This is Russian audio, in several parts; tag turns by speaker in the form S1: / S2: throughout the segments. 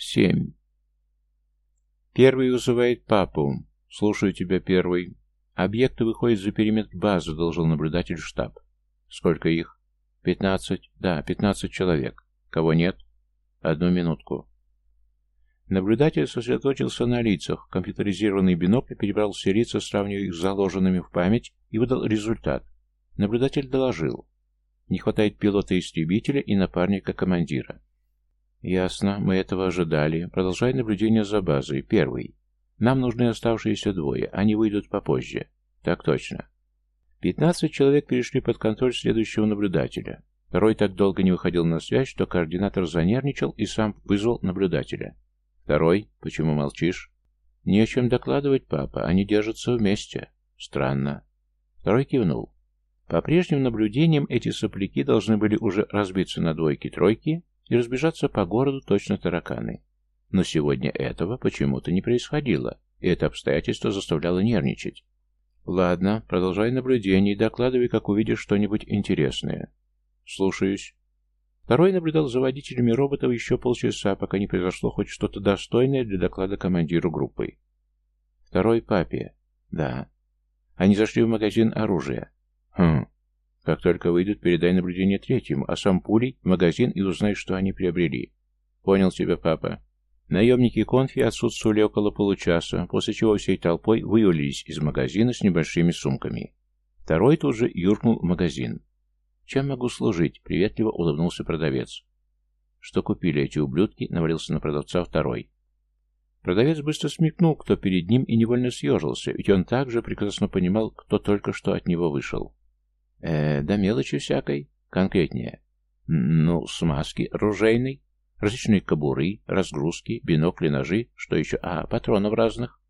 S1: Семь. Первый вызывает папу. Слушаю тебя, первый. Объекты выходят за периметр базы, должен наблюдатель штаб. Сколько их? Пятнадцать. Да, пятнадцать человек. Кого нет? Одну минутку. Наблюдатель сосредоточился на лицах. Компьютеризированный бинокль перебрал все лица, сравнивая их с заложенными в память, и выдал результат. Наблюдатель доложил. Не хватает пилота-истребителя и напарника командира. «Ясно, мы этого ожидали. Продолжай наблюдение за базой. Первый. Нам нужны оставшиеся двое. Они выйдут попозже». «Так точно». Пятнадцать человек перешли под контроль следующего наблюдателя. Второй так долго не выходил на связь, что координатор занервничал и сам вызвал наблюдателя. «Второй? Почему молчишь?» «Не о чем докладывать, папа. Они держатся вместе». «Странно». Второй кивнул. По прежним наблюдениям, эти сопляки должны были уже разбиться на двойки-тройки и разбежаться по городу точно тараканы. Но сегодня этого почему-то не происходило, и это обстоятельство заставляло нервничать. «Ладно, продолжай наблюдение и докладывай, как увидишь что-нибудь интересное». «Слушаюсь». Второй наблюдал за водителями роботов еще полчаса, пока не произошло хоть что-то достойное для доклада командиру группы. Второй папе. Да. Они зашли в магазин оружия. Хм. Как только выйдут, передай наблюдение третьему, а сам пулей в магазин и узнай, что они приобрели. Понял тебя, папа. Наемники конфи отсутствовали около получаса, после чего всей толпой вывалились из магазина с небольшими сумками. Второй тут же юркнул в магазин. «Чем могу служить?» — приветливо улыбнулся продавец. «Что купили эти ублюдки?» — навалился на продавца второй. Продавец быстро смекнул, кто перед ним, и невольно съежился, ведь он также прекрасно понимал, кто только что от него вышел. Э, да мелочи всякой. Конкретнее. Ну, смазки ружейной, различные кобуры, разгрузки, бинокли, ножи, что еще? А, патронов разных.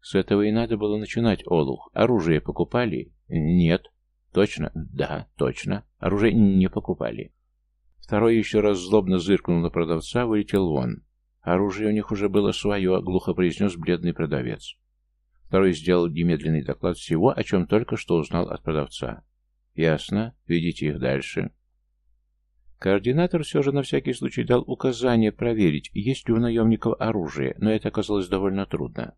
S1: С этого и надо было начинать, Олух. Оружие покупали? Нет. Точно? Да, точно. Оружие не покупали. Второй еще раз злобно зыркнул на продавца, вылетел вон. Оружие у них уже было свое, глухо произнес бледный продавец. Второй сделал немедленный доклад всего, о чем только что узнал от продавца. Ясно. Ведите их дальше. Координатор все же на всякий случай дал указание проверить, есть ли у наемников оружие, но это оказалось довольно трудно.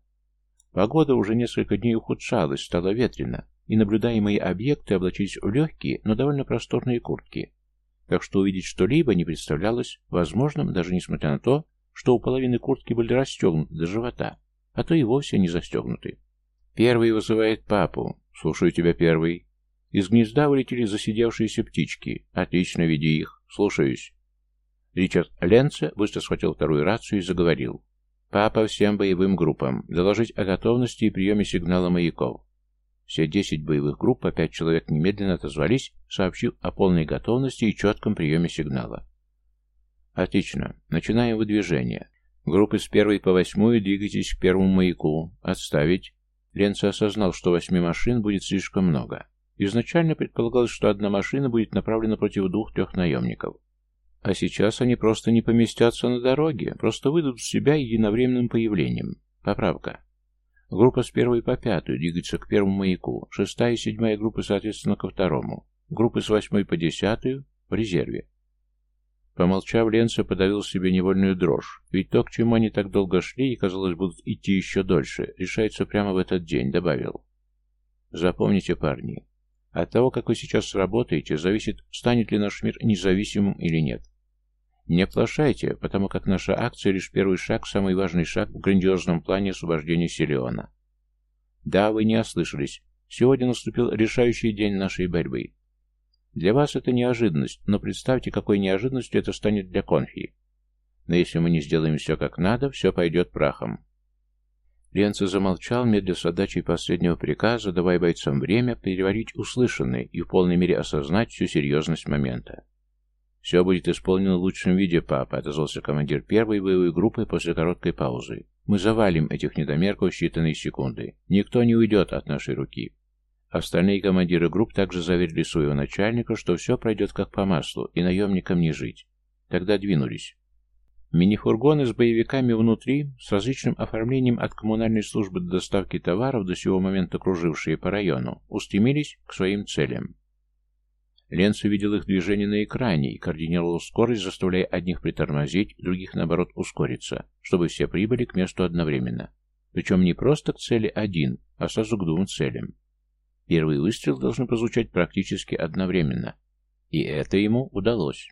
S1: Погода уже несколько дней ухудшалась, стало ветрено, и наблюдаемые объекты облачились в легкие, но довольно просторные куртки. Так что увидеть что-либо не представлялось возможным, даже несмотря на то, что у половины куртки были расстегнуты до живота, а то и вовсе не застегнуты. Первый вызывает папу. Слушаю тебя, первый. Из гнезда вылетели засидевшиеся птички. Отлично, веди их. Слушаюсь. Ричард Ленце быстро схватил вторую рацию и заговорил. «Папа всем боевым группам. Доложить о готовности и приеме сигнала маяков». Все десять боевых групп по пять человек немедленно отозвались, сообщив о полной готовности и четком приеме сигнала. «Отлично. Начинаем выдвижение. Группы с первой по восьмую двигайтесь к первому маяку. Отставить». Ленце осознал, что восьми машин будет слишком много. Изначально предполагалось, что одна машина будет направлена против двух-трех наемников. А сейчас они просто не поместятся на дороге, просто выйдут в себя единовременным появлением. Поправка. Группа с первой по пятую двигается к первому маяку, шестая и седьмая группы, соответственно, ко второму. Группы с восьмой по десятую в резерве. Помолчав, Ленца подавил себе невольную дрожь, ведь то, к чему они так долго шли и, казалось, будут идти еще дольше, решается прямо в этот день, добавил. Запомните, парни, от того, как вы сейчас сработаете, зависит, станет ли наш мир независимым или нет. Не оплошайте, потому как наша акция лишь первый шаг, самый важный шаг в грандиозном плане освобождения Силиона. Да, вы не ослышались. Сегодня наступил решающий день нашей борьбы. Для вас это неожиданность, но представьте, какой неожиданностью это станет для Конфи. Но если мы не сделаем все как надо, все пойдет прахом. Ленце замолчал, медля с отдачей последнего приказа, давая бойцам время переварить услышанное и в полной мере осознать всю серьезность момента. «Все будет исполнено в лучшем виде, папа», — отозвался командир первой боевой группы после короткой паузы. «Мы завалим этих недомерков в считанные секунды. Никто не уйдет от нашей руки». Остальные командиры групп также заверили своего начальника, что все пройдет как по маслу, и наемникам не жить. Тогда двинулись. Мини-фургоны с боевиками внутри, с различным оформлением от коммунальной службы до доставки товаров, до сего момента кружившие по району, устремились к своим целям. Ленц увидел их движение на экране и координировал скорость, заставляя одних притормозить, других, наоборот, ускориться, чтобы все прибыли к месту одновременно. Причем не просто к цели один, а сразу к двум целям. Первый выстрел должен прозвучать практически одновременно. И это ему удалось.